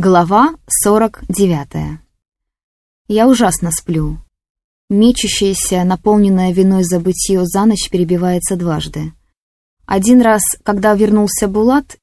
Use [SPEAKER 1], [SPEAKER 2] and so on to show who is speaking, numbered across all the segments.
[SPEAKER 1] Глава 49. Я ужасно сплю. Мечущееся, наполненное виной забытье за ночь перебивается дважды. Один раз, когда вернулся Булат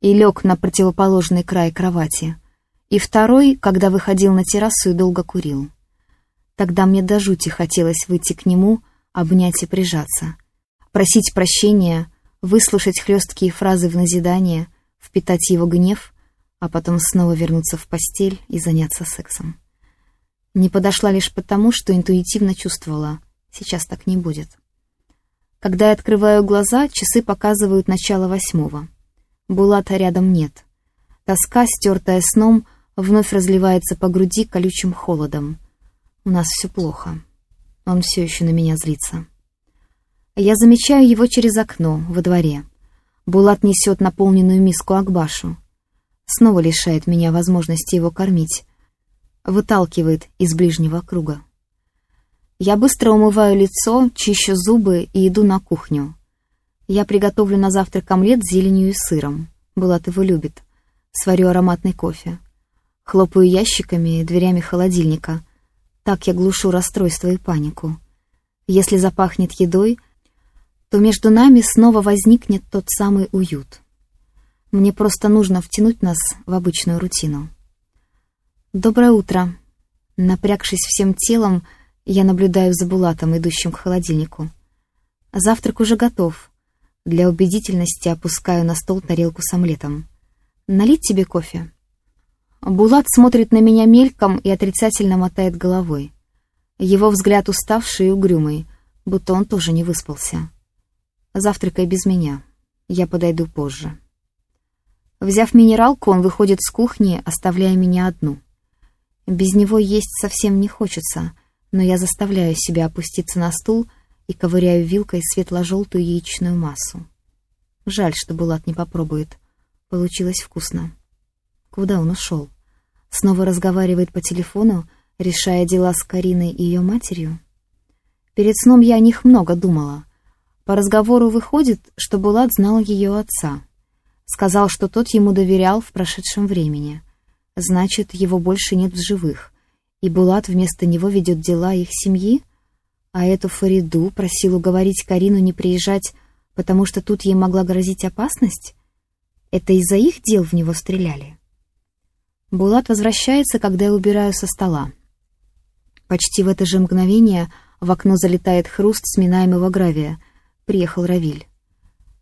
[SPEAKER 1] и лег на противоположный край кровати, и второй, когда выходил на террасу и долго курил. Тогда мне до жути хотелось выйти к нему, обнять и прижаться, просить прощения, выслушать хлесткие фразы в назидание, впитать его гнев — а потом снова вернуться в постель и заняться сексом. Не подошла лишь потому, что интуитивно чувствовала, сейчас так не будет. Когда я открываю глаза, часы показывают начало восьмого. Булата рядом нет. Тоска, стертая сном, вновь разливается по груди колючим холодом. У нас все плохо. Он все еще на меня злится. Я замечаю его через окно, во дворе. Булат несет наполненную миску Акбашу снова лишает меня возможности его кормить, выталкивает из ближнего круга. Я быстро умываю лицо, чищу зубы и иду на кухню. Я приготовлю на завтрак омлет с зеленью и сыром. Булат его любит. Сварю ароматный кофе. Хлопаю ящиками и дверями холодильника. Так я глушу расстройство и панику. Если запахнет едой, то между нами снова возникнет тот самый уют. Мне просто нужно втянуть нас в обычную рутину. «Доброе утро!» Напрягшись всем телом, я наблюдаю за Булатом, идущим к холодильнику. Завтрак уже готов. Для убедительности опускаю на стол тарелку с омлетом. «Налить тебе кофе?» Булат смотрит на меня мельком и отрицательно мотает головой. Его взгляд уставший и угрюмый, будто он тоже не выспался. «Завтракай без меня. Я подойду позже». Взяв минералку, он выходит с кухни, оставляя меня одну. Без него есть совсем не хочется, но я заставляю себя опуститься на стул и ковыряю вилкой светло-желтую яичную массу. Жаль, что Булат не попробует. Получилось вкусно. Куда он ушел? Снова разговаривает по телефону, решая дела с Кариной и ее матерью? Перед сном я о них много думала. По разговору выходит, что Булат знал ее отца — Сказал, что тот ему доверял в прошедшем времени. Значит, его больше нет в живых. И Булат вместо него ведет дела их семьи? А эту Фариду просил уговорить Карину не приезжать, потому что тут ей могла грозить опасность? Это из-за их дел в него стреляли? Булат возвращается, когда я убираю со стола. Почти в это же мгновение в окно залетает хруст сминаемого гравия. Приехал Равиль.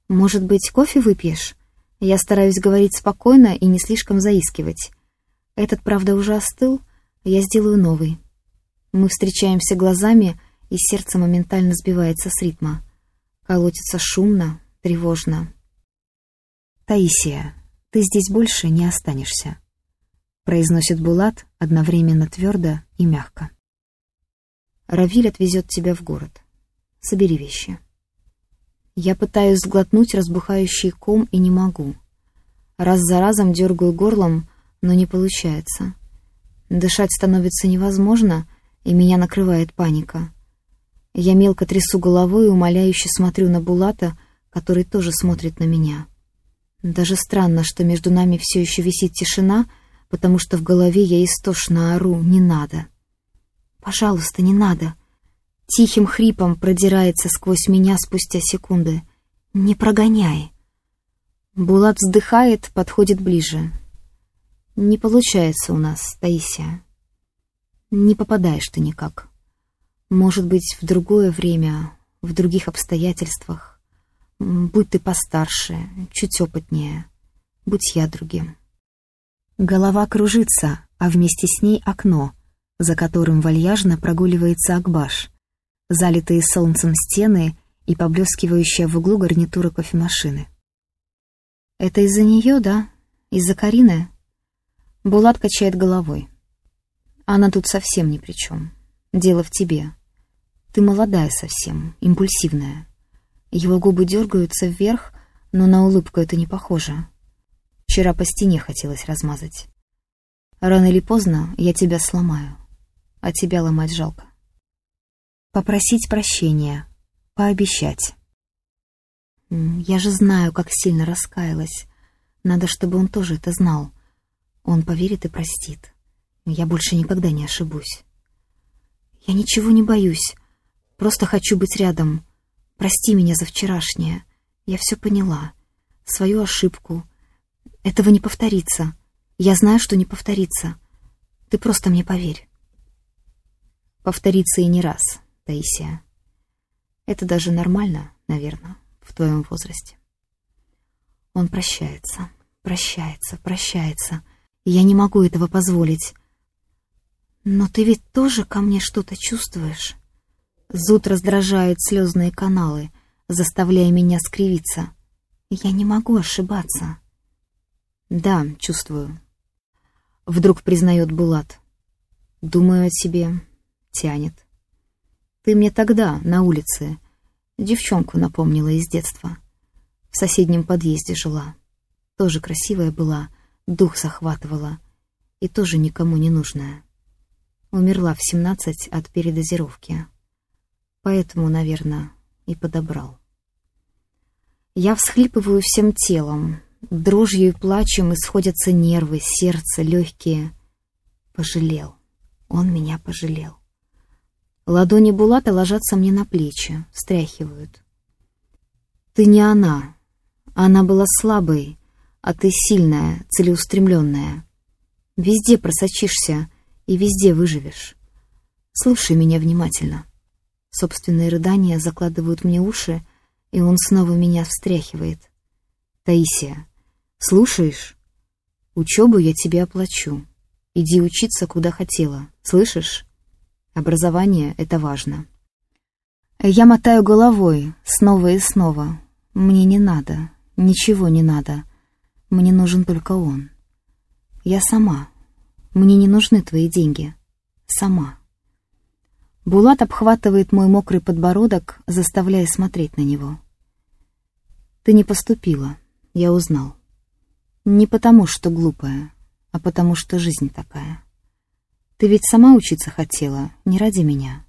[SPEAKER 1] «Может быть, кофе выпьешь?» Я стараюсь говорить спокойно и не слишком заискивать. Этот, правда, уже остыл, я сделаю новый. Мы встречаемся глазами, и сердце моментально сбивается с ритма. Колотится шумно, тревожно. «Таисия, ты здесь больше не останешься», — произносит Булат одновременно твердо и мягко. «Равиль отвезет тебя в город. Собери вещи». Я пытаюсь сглотнуть разбухающий ком и не могу. Раз за разом дергаю горлом, но не получается. Дышать становится невозможно, и меня накрывает паника. Я мелко трясу головой и умоляюще смотрю на Булата, который тоже смотрит на меня. Даже странно, что между нами все еще висит тишина, потому что в голове я истошно ору «не надо». «Пожалуйста, не надо!» Тихим хрипом продирается сквозь меня спустя секунды. «Не прогоняй!» Булат вздыхает, подходит ближе. «Не получается у нас, Таисия. Не попадаешь ты никак. Может быть, в другое время, в других обстоятельствах. Будь ты постарше, чуть опытнее. Будь я другим». Голова кружится, а вместе с ней окно, за которым вальяжно прогуливается Акбаш, залитые солнцем стены и поблескивающая в углу гарнитура кофемашины. «Это из-за нее, да? Из-за Карины?» Булат качает головой. «Она тут совсем ни при чем. Дело в тебе. Ты молодая совсем, импульсивная. Его губы дергаются вверх, но на улыбку это не похоже. Вчера по стене хотелось размазать. Рано или поздно я тебя сломаю, а тебя ломать жалко. Попросить прощения. Пообещать. Я же знаю, как сильно раскаялась. Надо, чтобы он тоже это знал. Он поверит и простит. Я больше никогда не ошибусь. Я ничего не боюсь. Просто хочу быть рядом. Прости меня за вчерашнее. Я все поняла. Свою ошибку. Этого не повторится. Я знаю, что не повторится. Ты просто мне поверь. Повторится и не раз, Таисия. Это даже нормально, наверное, в твоем возрасте. Он прощается, прощается, прощается. Я не могу этого позволить. Но ты ведь тоже ко мне что-то чувствуешь? Зуд раздражает слезные каналы, заставляя меня скривиться. Я не могу ошибаться. Да, чувствую. Вдруг признает Булат. Думаю о тебе. Тянет. Ты мне тогда, на улице, девчонку напомнила из детства. В соседнем подъезде жила. Тоже красивая была, дух захватывала. И тоже никому не нужная. Умерла в семнадцать от передозировки. Поэтому, наверное, и подобрал. Я всхлипываю всем телом. Дрожью и плачем исходятся нервы, сердце, легкие. Пожалел. Он меня пожалел. Ладони Булата ложатся мне на плечи, встряхивают. Ты не она. Она была слабой, а ты сильная, целеустремленная. Везде просочишься и везде выживешь. Слушай меня внимательно. Собственные рыдания закладывают мне уши, и он снова меня встряхивает. Таисия, слушаешь? Учебу я тебе оплачу. Иди учиться, куда хотела. Слышишь? Образование — это важно. Я мотаю головой снова и снова. Мне не надо, ничего не надо. Мне нужен только он. Я сама. Мне не нужны твои деньги. Сама. Булат обхватывает мой мокрый подбородок, заставляя смотреть на него. «Ты не поступила, я узнал. Не потому, что глупая, а потому, что жизнь такая. Ты ведь сама учиться хотела, не ради меня.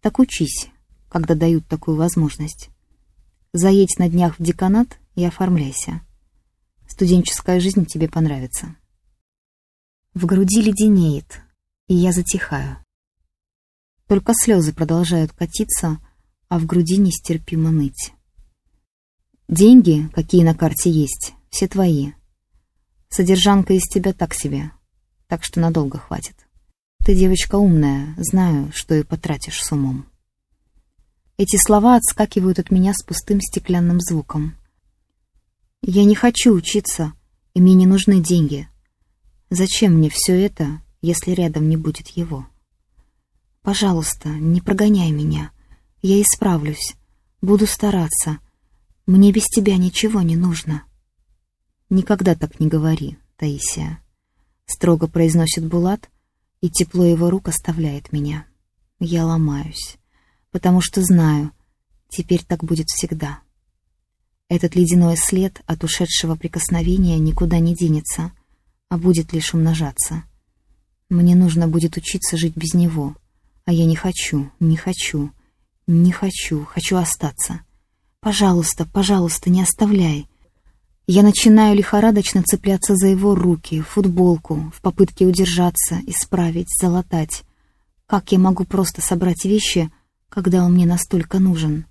[SPEAKER 1] Так учись, когда дают такую возможность. Заедь на днях в деканат и оформляйся. Студенческая жизнь тебе понравится». В груди леденеет, и я затихаю. Только слезы продолжают катиться, а в груди нестерпимо ныть. Деньги, какие на карте есть, все твои. Содержанка из тебя так себе, так что надолго хватит. Ты девочка умная, знаю, что и потратишь с умом. Эти слова отскакивают от меня с пустым стеклянным звуком. Я не хочу учиться, и мне не нужны деньги. Зачем мне все это, если рядом не будет его?» Пожалуйста, не прогоняй меня. Я исправлюсь. Буду стараться. Мне без тебя ничего не нужно. Никогда так не говори, Таисия. Строго произносит Булат, и тепло его рук оставляет меня. Я ломаюсь, потому что знаю, теперь так будет всегда. Этот ледяной след от ушедшего прикосновения никуда не денется, а будет лишь умножаться. Мне нужно будет учиться жить без него — а я не хочу, не хочу, не хочу, хочу остаться. Пожалуйста, пожалуйста, не оставляй. Я начинаю лихорадочно цепляться за его руки, футболку, в попытке удержаться, исправить, залатать. Как я могу просто собрать вещи, когда он мне настолько нужен?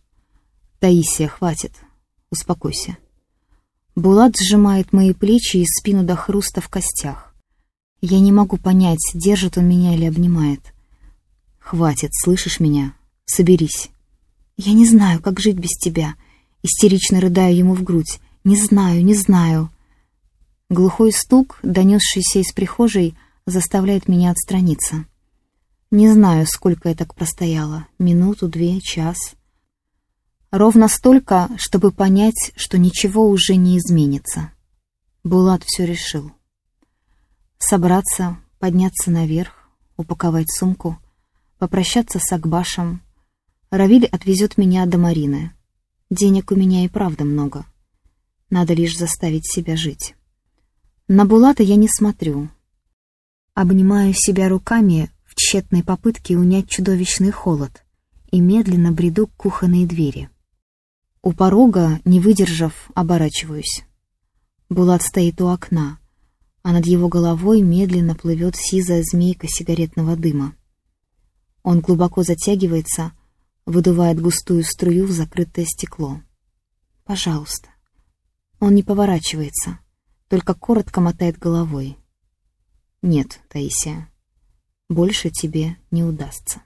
[SPEAKER 1] Таисия, хватит. Успокойся. Булат сжимает мои плечи и спину до хруста в костях. Я не могу понять, держит он меня или обнимает. «Хватит, слышишь меня? Соберись». «Я не знаю, как жить без тебя». Истерично рыдаю ему в грудь. «Не знаю, не знаю». Глухой стук, донесшийся из прихожей, заставляет меня отстраниться. Не знаю, сколько я так простояла. Минуту, две, час. Ровно столько, чтобы понять, что ничего уже не изменится. Булат все решил. Собраться, подняться наверх, упаковать сумку — попрощаться с Акбашем. Равиль отвезет меня до Марины. Денег у меня и правда много. Надо лишь заставить себя жить. На Булата я не смотрю. Обнимаю себя руками в тщетной попытке унять чудовищный холод и медленно бреду к кухонной двери. У порога, не выдержав, оборачиваюсь. Булат стоит у окна, а над его головой медленно плывет сизая змейка сигаретного дыма. Он глубоко затягивается, выдувает густую струю в закрытое стекло. «Пожалуйста». Он не поворачивается, только коротко мотает головой. «Нет, Таисия, больше тебе не удастся».